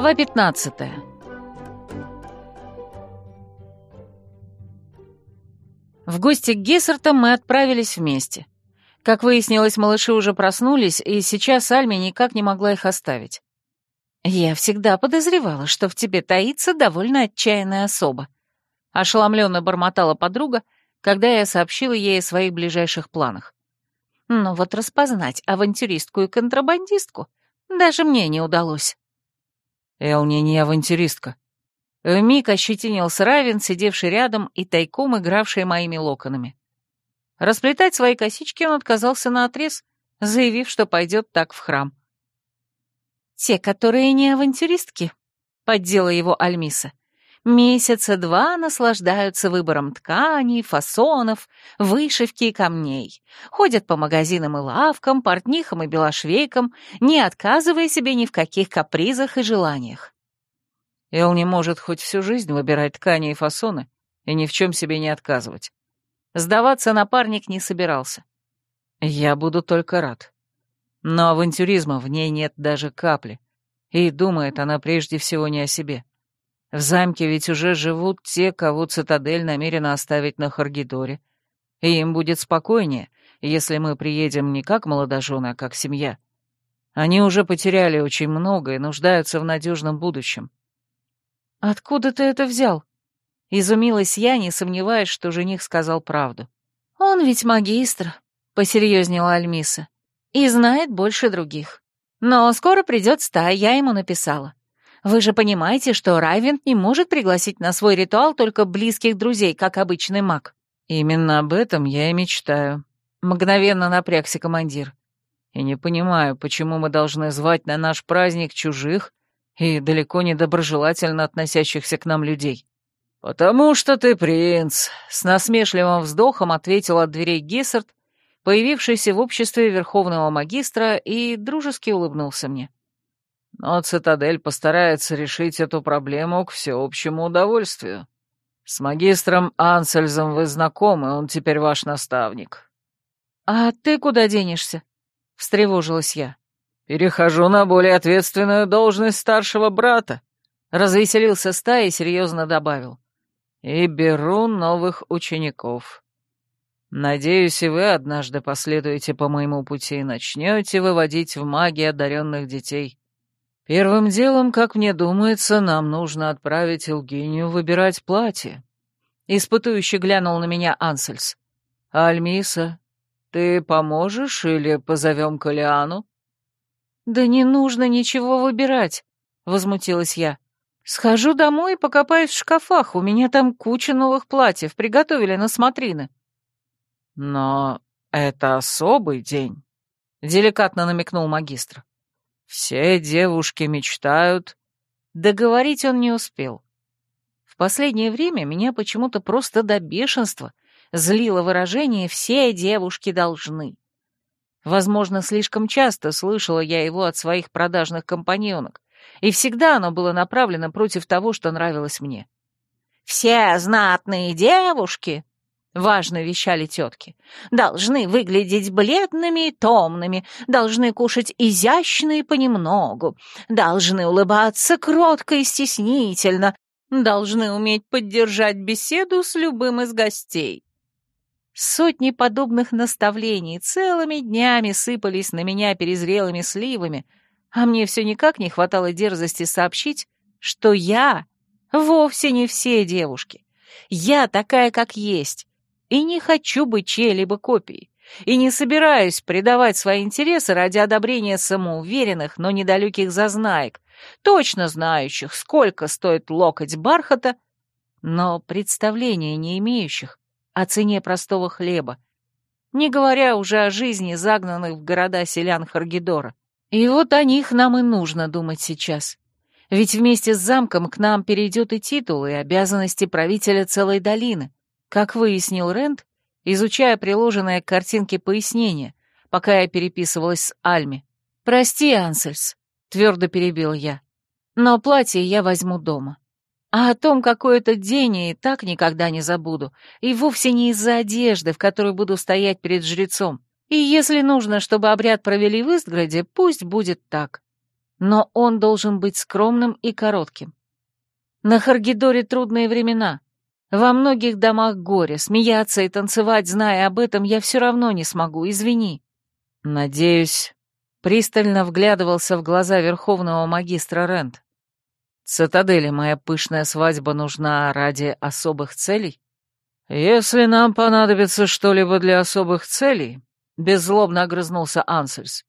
Глава 15 В гости к Гессертам мы отправились вместе. Как выяснилось, малыши уже проснулись, и сейчас Альми никак не могла их оставить. «Я всегда подозревала, что в тебе таится довольно отчаянная особа», — ошеломленно бормотала подруга, когда я сообщила ей о своих ближайших планах. «Но вот распознать авантюристку и контрабандистку даже мне не удалось». Элни не авантюристка. Э, Вмиг ощетинился Равен, сидевший рядом и тайком игравший моими локонами. Расплетать свои косички он отказался наотрез, заявив, что пойдет так в храм. «Те, которые не авантюристки», — поддела его Альмиса. Месяца два наслаждаются выбором тканей, фасонов, вышивки и камней. Ходят по магазинам и лавкам, портнихам и белошвейкам, не отказывая себе ни в каких капризах и желаниях. Эл не может хоть всю жизнь выбирать ткани и фасоны и ни в чем себе не отказывать. Сдаваться напарник не собирался. Я буду только рад. Но авантюризма в ней нет даже капли, и думает она прежде всего не о себе. В замке ведь уже живут те, кого цитадель намерена оставить на Харгидоре. И им будет спокойнее, если мы приедем не как молодожены, а как семья. Они уже потеряли очень много и нуждаются в надежном будущем. «Откуда ты это взял?» Изумилась я, не сомневаясь, что жених сказал правду. «Он ведь магистр», — посерьезнела Альмиса, — «и знает больше других. Но скоро придет стая, я ему написала. Вы же понимаете, что Райвент не может пригласить на свой ритуал только близких друзей, как обычный маг». «Именно об этом я и мечтаю», — мгновенно напрягся командир. «И не понимаю, почему мы должны звать на наш праздник чужих и далеко недоброжелательно относящихся к нам людей». «Потому что ты принц», — с насмешливым вздохом ответил от дверей Гессерт, появившийся в обществе верховного магистра, и дружески улыбнулся мне но цитадель постарается решить эту проблему к всеобщему удовольствию. С магистром Ансельзом вы знакомы, он теперь ваш наставник». «А ты куда денешься?» — встревожилась я. «Перехожу на более ответственную должность старшего брата», — развеселился Ста и серьезно добавил. «И беру новых учеников. Надеюсь, и вы однажды последуете по моему пути и начнете выводить в магии одаренных детей». Первым делом, как мне думается, нам нужно отправить Элгинию выбирать платье. Испытующе глянул на меня Ансельс. Альмиса, ты поможешь или позовем Калиану? Да не нужно ничего выбирать, возмутилась я. Схожу домой и покопаюсь в шкафах, у меня там куча новых платьев, приготовили на смотрины. Но это особый день, деликатно намекнул магистр. Все девушки мечтают...» Договорить он не успел. В последнее время меня почему-то просто до бешенства злило выражение «все девушки должны». Возможно, слишком часто слышала я его от своих продажных компаньонок, и всегда оно было направлено против того, что нравилось мне. «Все знатные девушки!» важно вещали тетки. «Должны выглядеть бледными и томными, должны кушать изящно и понемногу, должны улыбаться кротко и стеснительно, должны уметь поддержать беседу с любым из гостей». Сотни подобных наставлений целыми днями сыпались на меня перезрелыми сливами, а мне все никак не хватало дерзости сообщить, что я вовсе не все девушки. Я такая, как есть, и не хочу быть чьей-либо копией. И не собираюсь предавать свои интересы ради одобрения самоуверенных, но недалеких зазнаек, точно знающих, сколько стоит локоть бархата, но представления не имеющих о цене простого хлеба, не говоря уже о жизни загнанных в города селян Харгидора. И вот о них нам и нужно думать сейчас. Ведь вместе с замком к нам перейдет и титул, и обязанности правителя целой долины. Как выяснил Рент, изучая приложенное к картинке пояснение, пока я переписывалась с Альми. «Прости, Ансельс», — твердо перебил я, — «но платье я возьму дома. А о том, какой это день, и так никогда не забуду, и вовсе не из-за одежды, в которой буду стоять перед жрецом. И если нужно, чтобы обряд провели в Истграде, пусть будет так. Но он должен быть скромным и коротким. На Харгидоре трудные времена, во многих домах горе, смеяться и танцевать, зная об этом, я все равно не смогу, извини». «Надеюсь», — пристально вглядывался в глаза верховного магистра Рент. «Цитадели моя пышная свадьба нужна ради особых целей?» «Если нам понадобится что-либо для особых целей», — беззлобно огрызнулся Ансельс,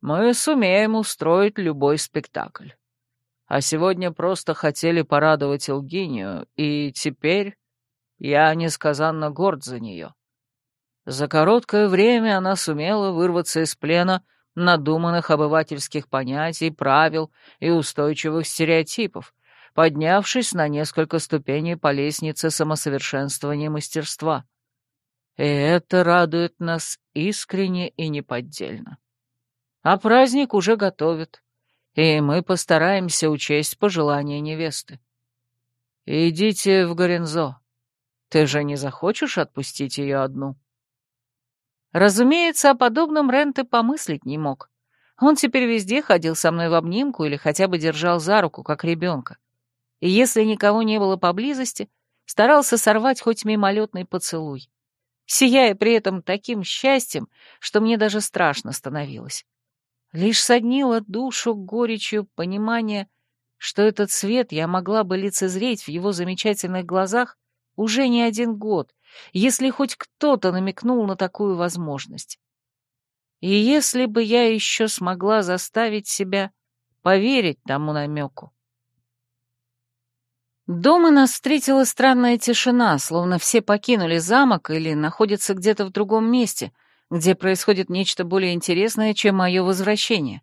«мы сумеем устроить любой спектакль. А сегодня просто хотели порадовать Элгинию, и теперь...» Я несказанно горд за нее. За короткое время она сумела вырваться из плена надуманных обывательских понятий, правил и устойчивых стереотипов, поднявшись на несколько ступеней по лестнице самосовершенствования мастерства. И это радует нас искренне и неподдельно. А праздник уже готовят, и мы постараемся учесть пожелания невесты. «Идите в Горензо», ты же не захочешь отпустить ее одну?» Разумеется, о подобном Рент и помыслить не мог. Он теперь везде ходил со мной в обнимку или хотя бы держал за руку, как ребенка. И если никого не было поблизости, старался сорвать хоть мимолетный поцелуй, сияя при этом таким счастьем, что мне даже страшно становилось. Лишь соднило душу горечью понимание, что этот свет я могла бы лицезреть в его замечательных глазах, уже не один год, если хоть кто-то намекнул на такую возможность. И если бы я еще смогла заставить себя поверить тому намеку. Дома нас встретила странная тишина, словно все покинули замок или находятся где-то в другом месте, где происходит нечто более интересное, чем мое возвращение.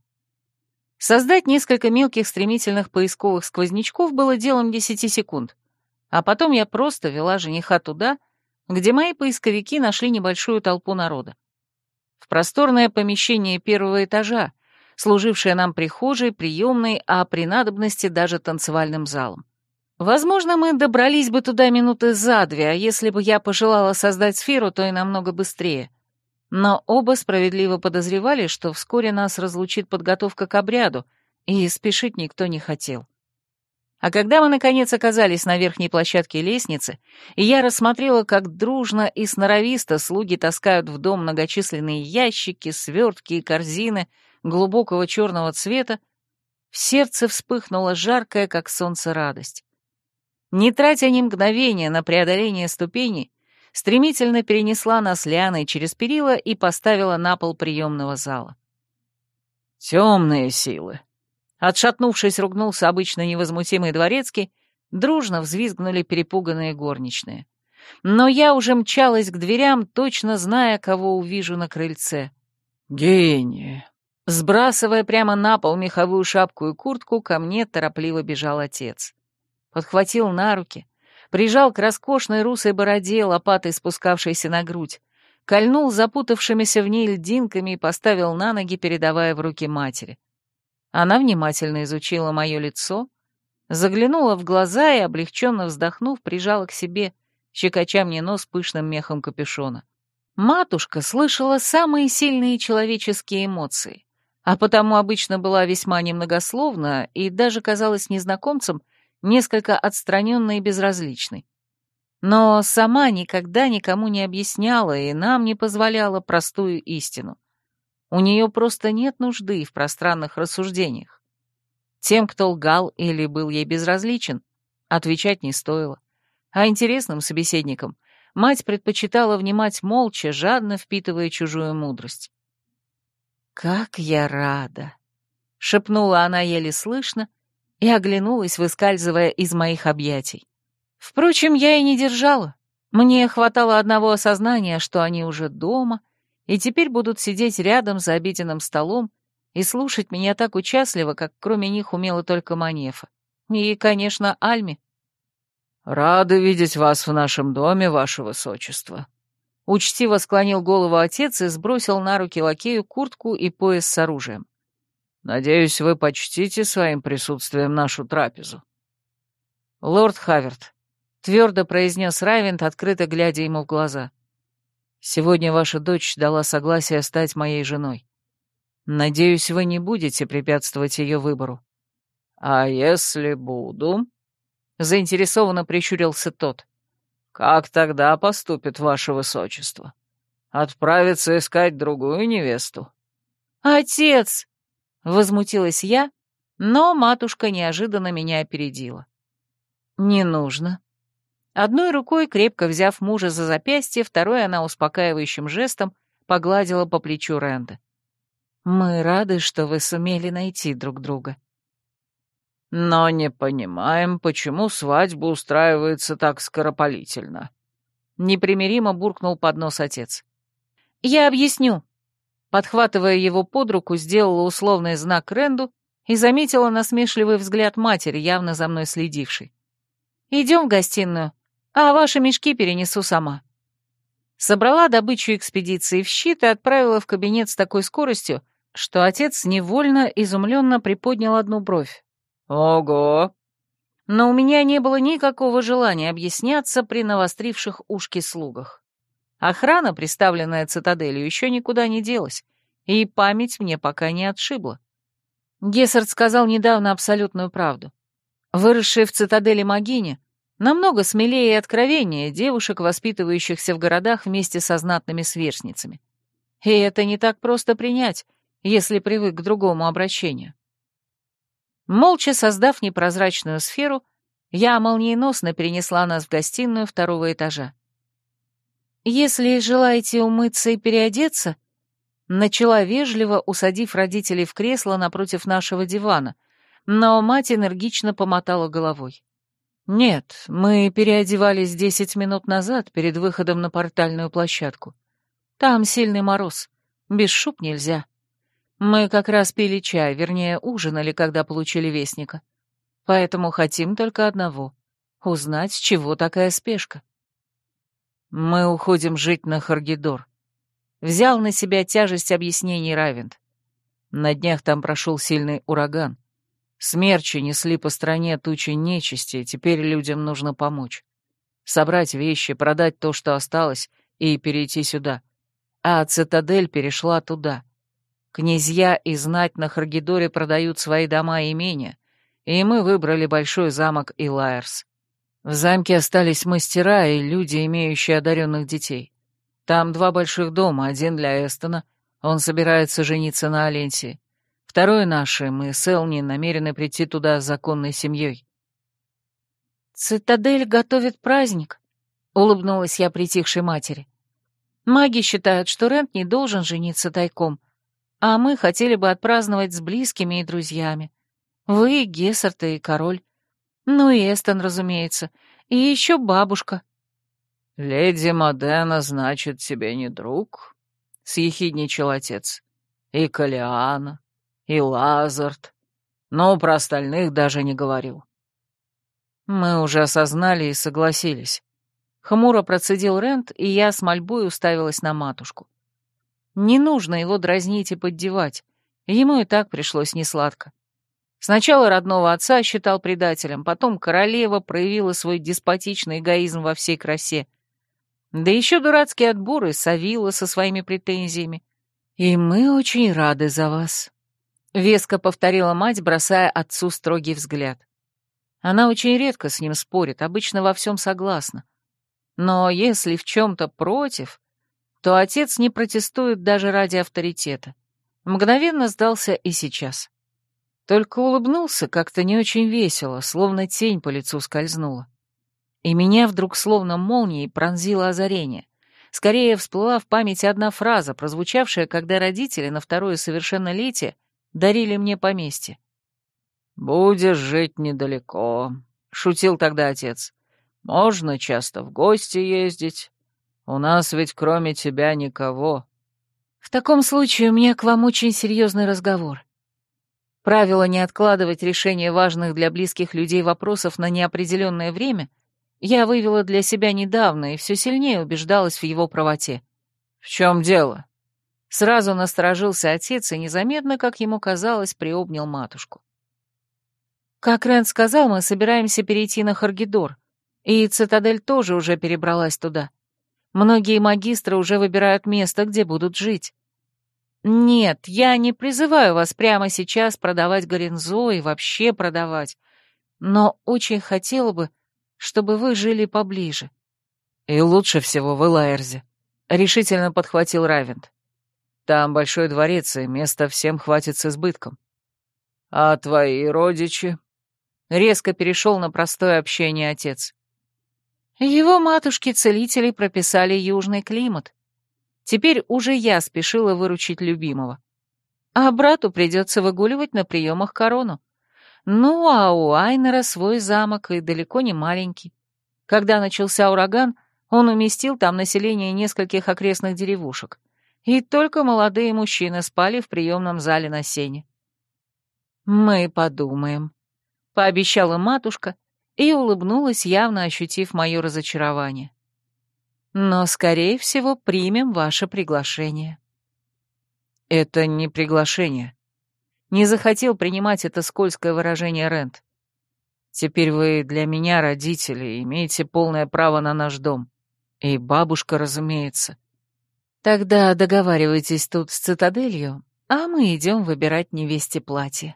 Создать несколько мелких стремительных поисковых сквознячков было делом 10 секунд — а потом я просто вела жениха туда, где мои поисковики нашли небольшую толпу народа. В просторное помещение первого этажа, служившее нам прихожей, приемной, а при надобности даже танцевальным залом. Возможно, мы добрались бы туда минуты за две, а если бы я пожелала создать сферу, то и намного быстрее. Но оба справедливо подозревали, что вскоре нас разлучит подготовка к обряду, и спешить никто не хотел. А когда мы, наконец, оказались на верхней площадке лестницы, и я рассмотрела, как дружно и сноровисто слуги таскают в дом многочисленные ящики, свертки и корзины глубокого черного цвета, в сердце вспыхнула жаркая, как солнце, радость. Не тратя ни мгновения на преодоление ступеней, стремительно перенесла нас Лианой через перила и поставила на пол приемного зала. «Темные силы», Отшатнувшись, ругнулся обычно невозмутимый дворецкий, дружно взвизгнули перепуганные горничные. Но я уже мчалась к дверям, точно зная, кого увижу на крыльце. «Гений!» Сбрасывая прямо на пол меховую шапку и куртку, ко мне торопливо бежал отец. Подхватил на руки, прижал к роскошной русой бороде, лопатой спускавшейся на грудь, кольнул запутавшимися в ней льдинками и поставил на ноги, передавая в руки матери. Она внимательно изучила мое лицо, заглянула в глаза и, облегченно вздохнув, прижала к себе, щекоча мне нос пышным мехом капюшона. Матушка слышала самые сильные человеческие эмоции, а потому обычно была весьма немногословна и даже казалась незнакомцем несколько отстраненной и безразличной. Но сама никогда никому не объясняла и нам не позволяла простую истину — у нее просто нет нужды в пространных рассуждениях. Тем, кто лгал или был ей безразличен, отвечать не стоило. А интересным собеседникам мать предпочитала внимать молча, жадно впитывая чужую мудрость. «Как я рада!» — шепнула она еле слышно и оглянулась, выскальзывая из моих объятий. Впрочем, я и не держала. Мне хватало одного осознания, что они уже дома, и теперь будут сидеть рядом за обеденным столом и слушать меня так участливо, как кроме них умела только Манефа. И, конечно, Альми. «Рады видеть вас в нашем доме, ваше высочество». Учтиво склонил голову отец и сбросил на руки лакею куртку и пояс с оружием. «Надеюсь, вы почтите своим присутствием нашу трапезу». «Лорд Хаверт», — твердо произнес Райвент, открыто глядя ему в глаза, — Сегодня ваша дочь дала согласие стать моей женой. Надеюсь, вы не будете препятствовать ее выбору». «А если буду?» — заинтересованно прищурился тот. «Как тогда поступит ваше высочество? Отправится искать другую невесту?» «Отец!» — возмутилась я, но матушка неожиданно меня опередила. «Не нужно», Одной рукой, крепко взяв мужа за запястье, второй она успокаивающим жестом погладила по плечу Рэнда. «Мы рады, что вы сумели найти друг друга». «Но не понимаем, почему свадьба устраивается так скоропалительно», — непримиримо буркнул под нос отец. «Я объясню». Подхватывая его под руку, сделала условный знак Ренду и заметила насмешливый взгляд матери, явно за мной следившей. «Идем в гостиную а ваши мешки перенесу сама». Собрала добычу экспедиции в щит и отправила в кабинет с такой скоростью, что отец невольно изумленно приподнял одну бровь. «Ого!» Но у меня не было никакого желания объясняться при навостривших ушки слугах. Охрана, приставленная цитаделью, еще никуда не делась, и память мне пока не отшибла. Гессерд сказал недавно абсолютную правду. Выросшие в цитадели Магини намного смелее и откровеннее девушек, воспитывающихся в городах вместе со знатными сверстницами. И это не так просто принять, если привык к другому обращению. Молча создав непрозрачную сферу, я молниеносно перенесла нас в гостиную второго этажа. «Если желаете умыться и переодеться», начала вежливо, усадив родителей в кресло напротив нашего дивана, но мать энергично помотала головой. «Нет, мы переодевались десять минут назад перед выходом на портальную площадку. Там сильный мороз, без шуб нельзя. Мы как раз пили чай, вернее, ужинали, когда получили вестника. Поэтому хотим только одного — узнать, с чего такая спешка». «Мы уходим жить на Харгидор», — взял на себя тяжесть объяснений Равент. На днях там прошел сильный ураган. Смерчи несли по стране тучи нечисти, теперь людям нужно помочь. Собрать вещи, продать то, что осталось, и перейти сюда. А цитадель перешла туда. Князья и знать на Харгидоре продают свои дома и имения, и мы выбрали большой замок Илайерс. В замке остались мастера и люди, имеющие одаренных детей. Там два больших дома, один для Эстона, он собирается жениться на Аленсии, Второе наше, мы с Элни намерены прийти туда с законной семьей. «Цитадель готовит праздник», — улыбнулась я притихшей матери. «Маги считают, что Рэнд не должен жениться тайком, а мы хотели бы отпраздновать с близкими и друзьями. Вы, Гессерта и король. Ну и Эстон, разумеется, и еще бабушка». «Леди Модена, значит, тебе не друг?» — съехидничал отец. «И Калиана» и Лазард, но про остальных даже не говорил. Мы уже осознали и согласились. Хмуро процедил Рент, и я с мольбой уставилась на матушку. Не нужно его дразнить и поддевать. Ему и так пришлось несладко. Сначала родного отца считал предателем, потом королева проявила свой деспотичный эгоизм во всей красе. Да еще дурацкие отборы совила со своими претензиями. «И мы очень рады за вас», Веско повторила мать, бросая отцу строгий взгляд. Она очень редко с ним спорит, обычно во всем согласна. Но если в чем-то против, то отец не протестует даже ради авторитета. Мгновенно сдался и сейчас. Только улыбнулся как-то не очень весело, словно тень по лицу скользнула. И меня вдруг словно молнией пронзило озарение. Скорее всплыла в памяти одна фраза, прозвучавшая, когда родители на второе совершеннолетие — дарили мне поместье. «Будешь жить недалеко», — шутил тогда отец. «Можно часто в гости ездить. У нас ведь кроме тебя никого». «В таком случае у меня к вам очень серьезный разговор», Правило не откладывать решение важных для близких людей вопросов на неопределенное время я вывела для себя недавно и все сильнее убеждалась в его правоте. «В чем дело?» Сразу насторожился отец и незаметно, как ему казалось, приобнял матушку. Как Рэнд сказал, мы собираемся перейти на Харгидор, и цитадель тоже уже перебралась туда. Многие магистры уже выбирают место, где будут жить. Нет, я не призываю вас прямо сейчас продавать Горензо и вообще продавать, но очень хотела бы, чтобы вы жили поближе. И лучше всего в Элаэрзе, — решительно подхватил Равент. Там большой дворец, и места всем хватит с избытком. А твои родичи? Резко перешел на простое общение отец. Его матушки-целители прописали южный климат. Теперь уже я спешила выручить любимого. А брату придется выгуливать на приемах корону. Ну, а у Айнера свой замок, и далеко не маленький. Когда начался ураган, он уместил там население нескольких окрестных деревушек и только молодые мужчины спали в приемном зале на сене. «Мы подумаем», — пообещала матушка и улыбнулась, явно ощутив мое разочарование. «Но, скорее всего, примем ваше приглашение». «Это не приглашение». Не захотел принимать это скользкое выражение Рент. «Теперь вы для меня, родители, имеете полное право на наш дом. И бабушка, разумеется». Тогда договаривайтесь тут с цитаделью, а мы идем выбирать невесте платье».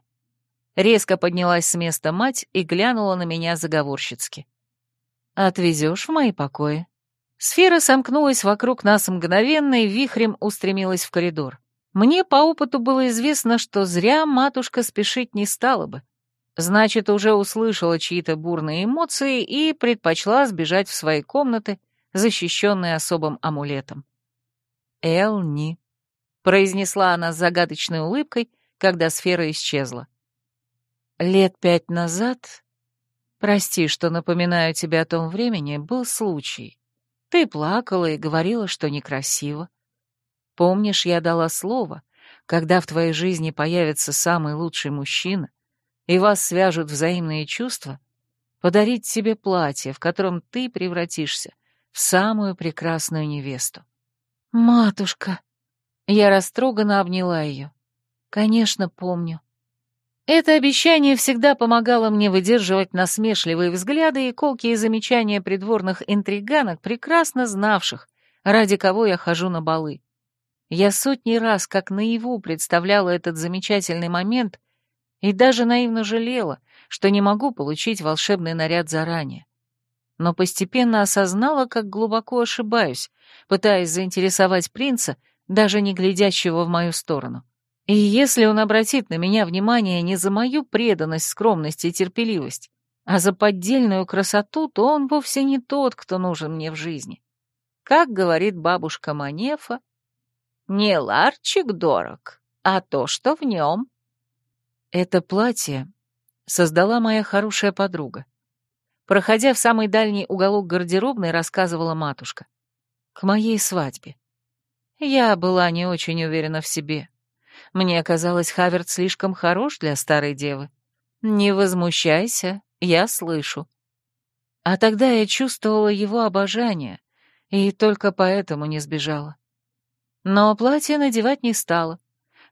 Резко поднялась с места мать и глянула на меня заговорщицки. «Отвезешь в мои покои?» Сфера сомкнулась вокруг нас мгновенно и вихрем устремилась в коридор. Мне по опыту было известно, что зря матушка спешить не стала бы. Значит, уже услышала чьи-то бурные эмоции и предпочла сбежать в свои комнаты, защищенные особым амулетом. «Элни», — произнесла она с загадочной улыбкой, когда сфера исчезла. «Лет пять назад, прости, что напоминаю тебе о том времени, был случай. Ты плакала и говорила, что некрасиво. Помнишь, я дала слово, когда в твоей жизни появится самый лучший мужчина, и вас свяжут взаимные чувства, подарить тебе платье, в котором ты превратишься в самую прекрасную невесту. «Матушка!» Я растроганно обняла ее. «Конечно, помню». Это обещание всегда помогало мне выдерживать насмешливые взгляды и колкие замечания придворных интриганок, прекрасно знавших, ради кого я хожу на балы. Я сотни раз как наяву представляла этот замечательный момент и даже наивно жалела, что не могу получить волшебный наряд заранее но постепенно осознала, как глубоко ошибаюсь, пытаясь заинтересовать принца, даже не глядящего в мою сторону. И если он обратит на меня внимание не за мою преданность, скромность и терпеливость, а за поддельную красоту, то он вовсе не тот, кто нужен мне в жизни. Как говорит бабушка Манефа, «Не ларчик дорог, а то, что в нем». Это платье создала моя хорошая подруга. Проходя в самый дальний уголок гардеробной, рассказывала матушка. «К моей свадьбе. Я была не очень уверена в себе. Мне казалось, Хаверт слишком хорош для старой девы. Не возмущайся, я слышу. А тогда я чувствовала его обожание, и только поэтому не сбежала. Но платье надевать не стала.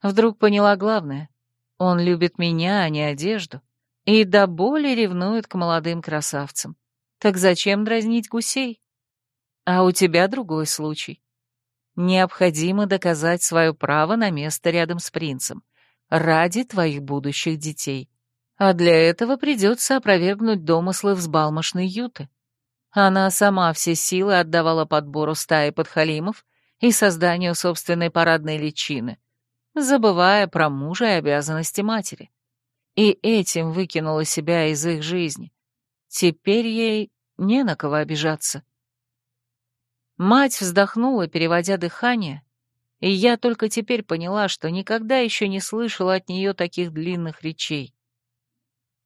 Вдруг поняла главное. Он любит меня, а не одежду и до боли ревнует к молодым красавцам. Так зачем дразнить гусей? А у тебя другой случай. Необходимо доказать свое право на место рядом с принцем ради твоих будущих детей. А для этого придется опровергнуть домыслы взбалмошной Юты. Она сама все силы отдавала подбору стаи подхалимов и созданию собственной парадной личины, забывая про мужа и обязанности матери и этим выкинула себя из их жизни. Теперь ей не на кого обижаться. Мать вздохнула, переводя дыхание, и я только теперь поняла, что никогда еще не слышала от нее таких длинных речей.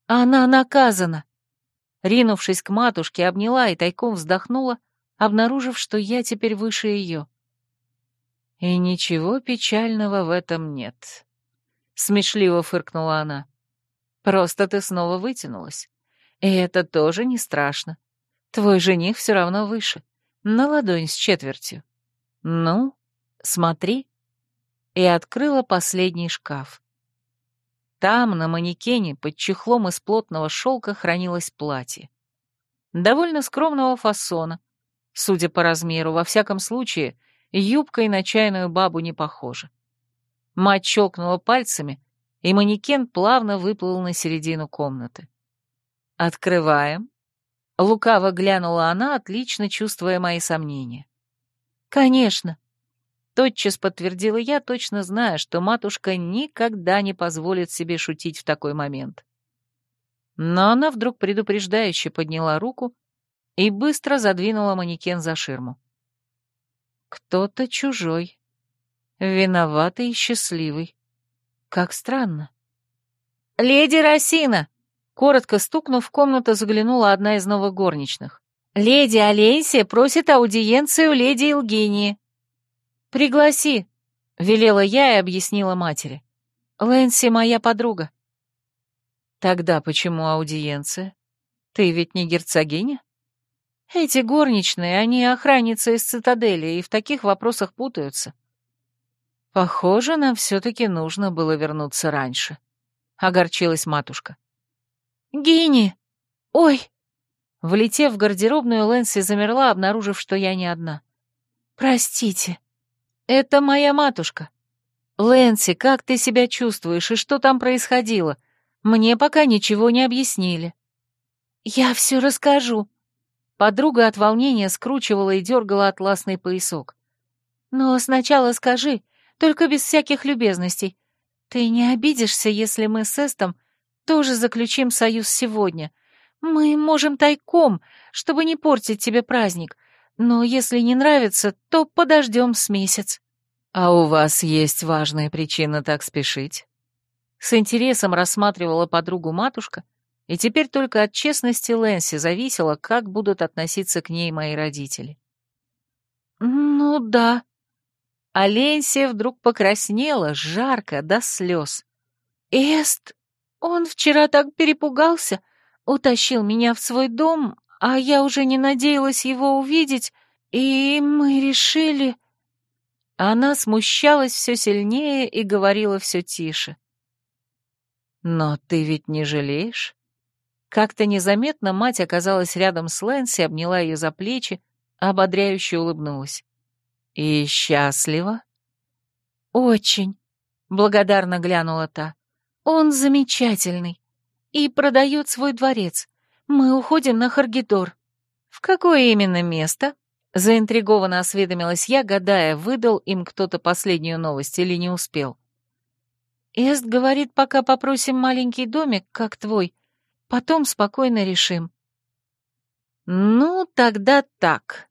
«Она наказана!» Ринувшись к матушке, обняла и тайком вздохнула, обнаружив, что я теперь выше ее. «И ничего печального в этом нет», — смешливо фыркнула она. Просто ты снова вытянулась. И это тоже не страшно. Твой жених все равно выше. На ладонь с четвертью. Ну, смотри. И открыла последний шкаф. Там, на манекене, под чехлом из плотного шелка хранилось платье. Довольно скромного фасона. Судя по размеру, во всяком случае, юбкой на чайную бабу не похоже. Мать чокнула пальцами, и манекен плавно выплыл на середину комнаты. «Открываем». Лукаво глянула она, отлично чувствуя мои сомнения. «Конечно», Тотчас подтвердила я, точно зная, что матушка никогда не позволит себе шутить в такой момент. Но она вдруг предупреждающе подняла руку и быстро задвинула манекен за ширму. «Кто-то чужой. Виноватый и счастливый. Как странно. «Леди Росина!» Коротко стукнув, в комнату заглянула одна из новых горничных. «Леди Оленсия просит аудиенцию леди Илгинии». «Пригласи», — велела я и объяснила матери. «Лэнси моя подруга». «Тогда почему аудиенция? Ты ведь не герцогиня?» «Эти горничные, они охранницы из цитадели и в таких вопросах путаются. Похоже, нам все-таки нужно было вернуться раньше. Огорчилась матушка. «Гини! Ой!» Влетев в гардеробную, Лэнси замерла, обнаружив, что я не одна. «Простите, это моя матушка. Лэнси, как ты себя чувствуешь и что там происходило? Мне пока ничего не объяснили». «Я все расскажу». Подруга от волнения скручивала и дергала атласный поясок. «Но сначала скажи, — только без всяких любезностей. Ты не обидишься, если мы с Эстом тоже заключим союз сегодня. Мы можем тайком, чтобы не портить тебе праздник, но если не нравится, то подождем с месяц». «А у вас есть важная причина так спешить?» С интересом рассматривала подругу матушка, и теперь только от честности Лэнси зависело, как будут относиться к ней мои родители. «Ну да», Оленсия вдруг покраснела, жарко, до слез. «Эст, он вчера так перепугался, утащил меня в свой дом, а я уже не надеялась его увидеть, и мы решили...» Она смущалась все сильнее и говорила все тише. «Но ты ведь не жалеешь?» Как-то незаметно мать оказалась рядом с Лэнси, обняла ее за плечи, ободряюще улыбнулась. «И счастлива?» «Очень», — благодарно глянула та. «Он замечательный и продает свой дворец. Мы уходим на Харгидор». «В какое именно место?» Заинтригованно осведомилась я, гадая, выдал им кто-то последнюю новость или не успел. «Эст говорит, пока попросим маленький домик, как твой, потом спокойно решим». «Ну, тогда так»,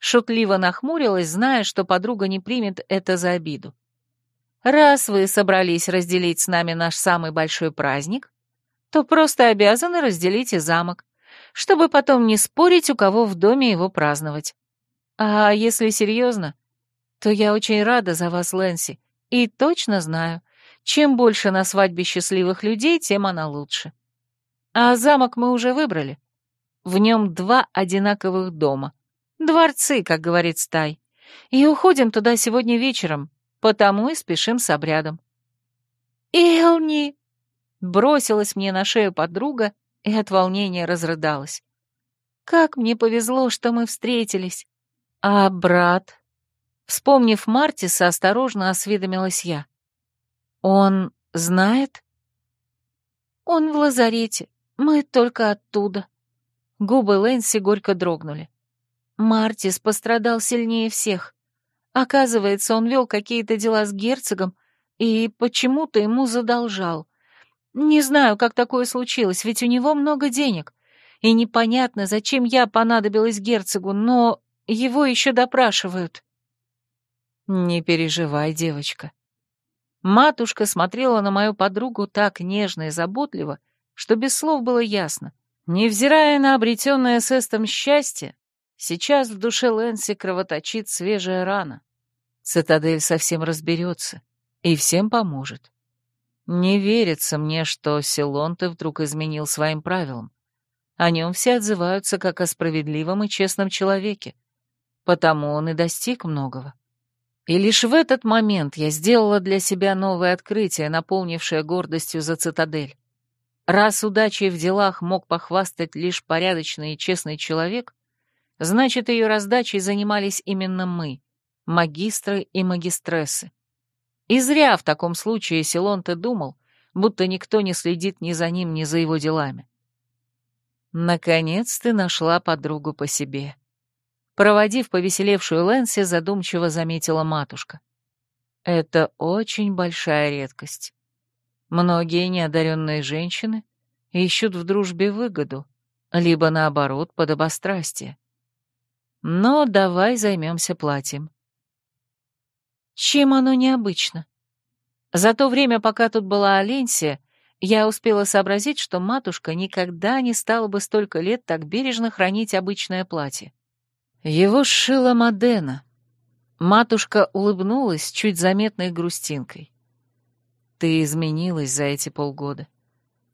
Шутливо нахмурилась, зная, что подруга не примет это за обиду. «Раз вы собрались разделить с нами наш самый большой праздник, то просто обязаны разделить и замок, чтобы потом не спорить, у кого в доме его праздновать. А если серьезно, то я очень рада за вас, Лэнси, и точно знаю, чем больше на свадьбе счастливых людей, тем она лучше. А замок мы уже выбрали. В нем два одинаковых дома, Дворцы, как говорит Стай. И уходим туда сегодня вечером, потому и спешим с обрядом. «Элни!» — бросилась мне на шею подруга и от волнения разрыдалась. «Как мне повезло, что мы встретились!» «А брат?» Вспомнив Мартиса, осторожно осведомилась я. «Он знает?» «Он в лазарете. Мы только оттуда». Губы Лэнси горько дрогнули. Мартис пострадал сильнее всех. Оказывается, он вел какие-то дела с герцогом и почему-то ему задолжал. Не знаю, как такое случилось, ведь у него много денег. И непонятно, зачем я понадобилась герцогу, но его еще допрашивают. Не переживай, девочка. Матушка смотрела на мою подругу так нежно и заботливо, что без слов было ясно. Невзирая на обретенное с Эстом счастье, Сейчас в душе Лэнси кровоточит свежая рана. Цитадель совсем разберется и всем поможет. Не верится мне, что Силонте вдруг изменил своим правилам. О нем все отзываются как о справедливом и честном человеке. Потому он и достиг многого. И лишь в этот момент я сделала для себя новое открытие, наполнившее гордостью за цитадель. Раз удачей в делах мог похвастать лишь порядочный и честный человек, Значит, ее раздачей занимались именно мы, магистры и магистрессы. И зря в таком случае Силон-то думал, будто никто не следит ни за ним, ни за его делами. Наконец ты нашла подругу по себе. Проводив повеселевшую Лэнси, задумчиво заметила матушка. Это очень большая редкость. Многие неодаренные женщины ищут в дружбе выгоду, либо, наоборот, подобострастие. Но давай займемся платьем. Чем оно необычно? За то время, пока тут была Аленсия, я успела сообразить, что матушка никогда не стала бы столько лет так бережно хранить обычное платье. Его сшила Мадена. Матушка улыбнулась чуть заметной грустинкой. Ты изменилась за эти полгода.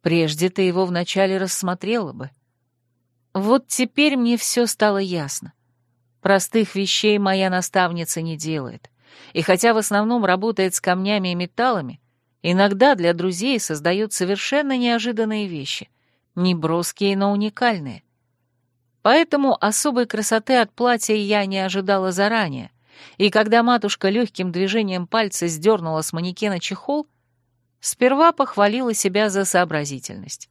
Прежде ты его вначале рассмотрела бы. Вот теперь мне все стало ясно. Простых вещей моя наставница не делает. И хотя в основном работает с камнями и металлами, иногда для друзей создает совершенно неожиданные вещи. не броские, но уникальные. Поэтому особой красоты от платья я не ожидала заранее. И когда матушка легким движением пальца сдернула с манекена чехол, сперва похвалила себя за сообразительность.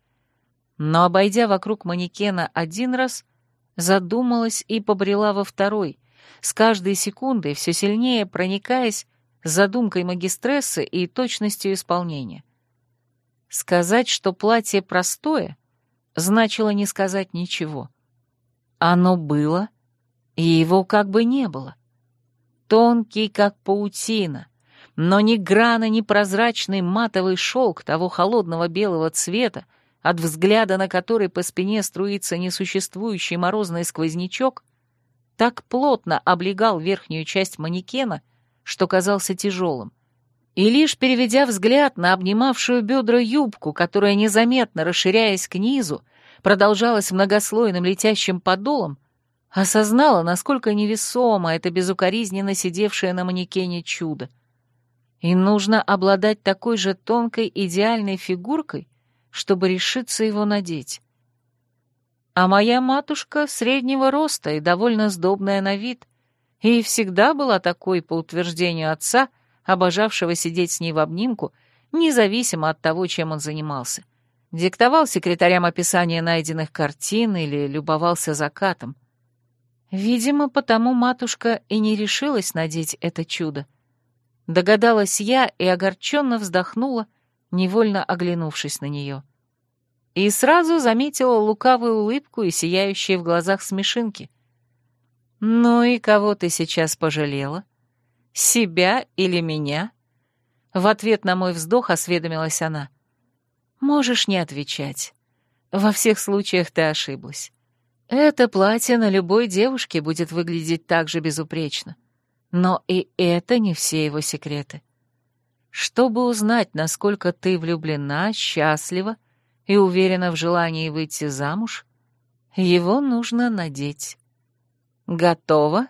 Но, обойдя вокруг манекена один раз, задумалась и побрела во второй, с каждой секундой все сильнее проникаясь задумкой магистрессы и точностью исполнения. Сказать, что платье простое, значило не сказать ничего. Оно было, и его как бы не было. Тонкий, как паутина, но ни грана, ни прозрачный матовый шелк того холодного белого цвета, от взгляда на который по спине струится несуществующий морозный сквознячок, так плотно облегал верхнюю часть манекена, что казался тяжелым. И лишь переведя взгляд на обнимавшую бедра юбку, которая, незаметно расширяясь к низу, продолжалась многослойным летящим подолом, осознала, насколько невесомо это безукоризненно сидевшее на манекене чудо. И нужно обладать такой же тонкой идеальной фигуркой, чтобы решиться его надеть. А моя матушка среднего роста и довольно сдобная на вид, и всегда была такой, по утверждению отца, обожавшего сидеть с ней в обнимку, независимо от того, чем он занимался. Диктовал секретарям описание найденных картин или любовался закатом. Видимо, потому матушка и не решилась надеть это чудо. Догадалась я и огорченно вздохнула, невольно оглянувшись на нее. И сразу заметила лукавую улыбку и сияющие в глазах смешинки. «Ну и кого ты сейчас пожалела? Себя или меня?» В ответ на мой вздох осведомилась она. «Можешь не отвечать. Во всех случаях ты ошиблась. Это платье на любой девушке будет выглядеть так же безупречно. Но и это не все его секреты чтобы узнать, насколько ты влюблена, счастлива и уверена в желании выйти замуж, его нужно надеть. Готово?